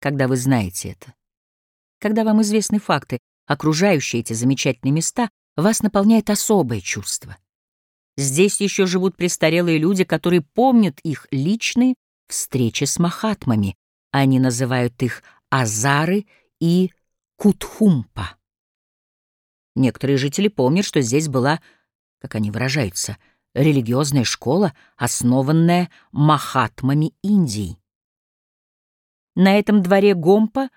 когда вы знаете это. Когда вам известны факты, окружающие эти замечательные места, вас наполняет особое чувство. Здесь еще живут престарелые люди, которые помнят их личные встречи с махатмами. Они называют их Азары и Кутхумпа. Некоторые жители помнят, что здесь была, как они выражаются, религиозная школа, основанная махатмами Индии. На этом дворе Гомпа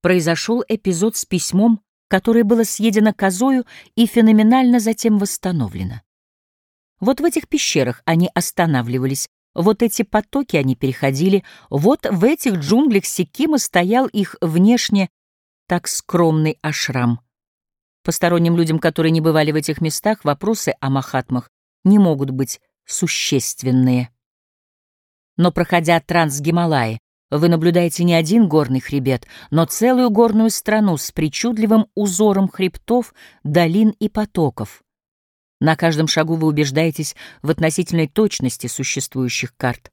произошел эпизод с письмом, которое было съедено козою и феноменально затем восстановлено. Вот в этих пещерах они останавливались, вот эти потоки они переходили, вот в этих джунглях Сикима стоял их внешне так скромный ашрам. Посторонним людям, которые не бывали в этих местах, вопросы о Махатмах не могут быть существенные. Но проходя Трансгималаи, вы наблюдаете не один горный хребет, но целую горную страну с причудливым узором хребтов, долин и потоков. На каждом шагу вы убеждаетесь в относительной точности существующих карт.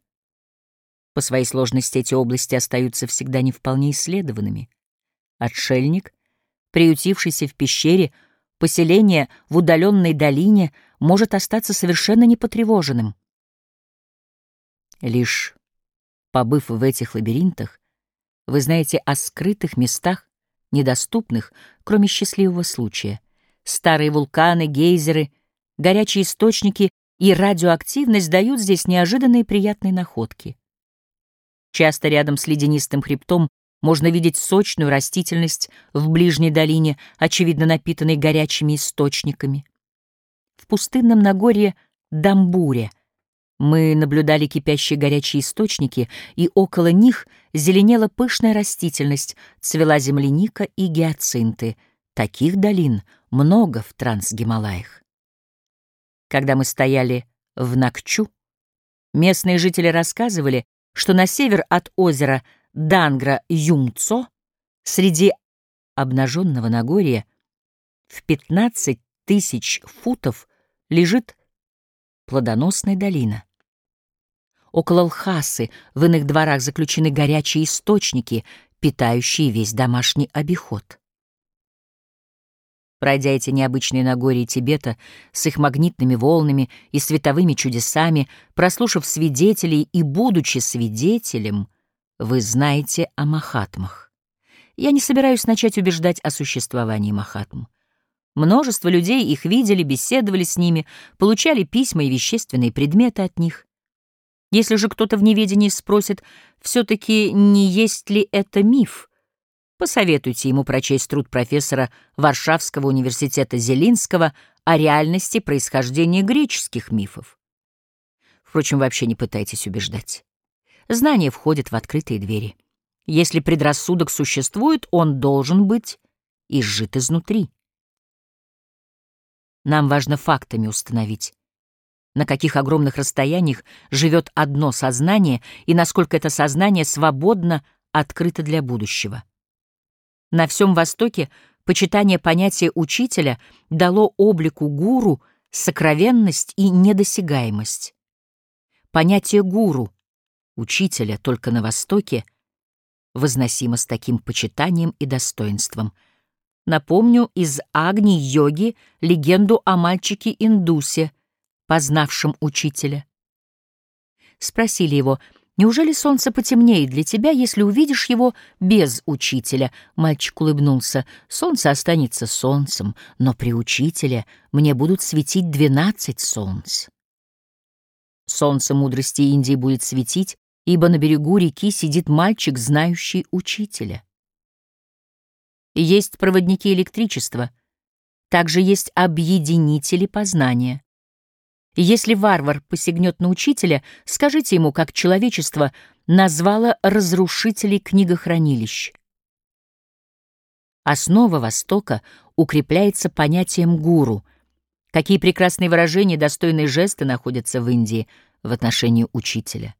По своей сложности эти области остаются всегда не вполне исследованными. Отшельник, приютившийся в пещере, поселение в удаленной долине может остаться совершенно непотревоженным. Лишь побыв в этих лабиринтах, вы знаете о скрытых местах, недоступных, кроме счастливого случая. Старые вулканы, гейзеры, горячие источники и радиоактивность дают здесь неожиданные приятные находки. Часто рядом с ледянистым хребтом можно видеть сочную растительность в ближней долине, очевидно напитанной горячими источниками. В пустынном Нагорье Дамбуре мы наблюдали кипящие горячие источники, и около них зеленела пышная растительность, цвела земляника и гиацинты. Таких долин много в Трансгималаях. Когда мы стояли в Накчу, местные жители рассказывали, что на север от озера Дангра-Юмцо среди обнаженного Нагорья в 15 тысяч футов лежит плодоносная долина. Около Лхасы в иных дворах заключены горячие источники, питающие весь домашний обиход. Пройдя эти необычные Нагорья Тибета с их магнитными волнами и световыми чудесами, прослушав свидетелей и будучи свидетелем — вы знаете о Махатмах. Я не собираюсь начать убеждать о существовании Махатм. Множество людей их видели, беседовали с ними, получали письма и вещественные предметы от них. Если же кто-то в неведении спросит, все-таки не есть ли это миф, посоветуйте ему прочесть труд профессора Варшавского университета Зелинского о реальности происхождения греческих мифов. Впрочем, вообще не пытайтесь убеждать. Знание входит в открытые двери. Если предрассудок существует, он должен быть изжит изнутри. Нам важно фактами установить, на каких огромных расстояниях живет одно сознание и насколько это сознание свободно открыто для будущего. На всем Востоке почитание понятия учителя дало облику гуру сокровенность и недосягаемость. Понятие гуру учителя только на Востоке, возносимо с таким почитанием и достоинством. Напомню из Агни-йоги легенду о мальчике-индусе, познавшем учителя. Спросили его, «Неужели солнце потемнеет для тебя, если увидишь его без учителя?» Мальчик улыбнулся, «Солнце останется солнцем, но при учителе мне будут светить двенадцать солнц». Солнце мудрости Индии будет светить, ибо на берегу реки сидит мальчик, знающий учителя. Есть проводники электричества, также есть объединители познания. Если варвар посягнет на учителя, скажите ему, как человечество назвало разрушителей книгохранилищ. Основа Востока укрепляется понятием гуру. Какие прекрасные выражения, достойные жесты находятся в Индии в отношении учителя.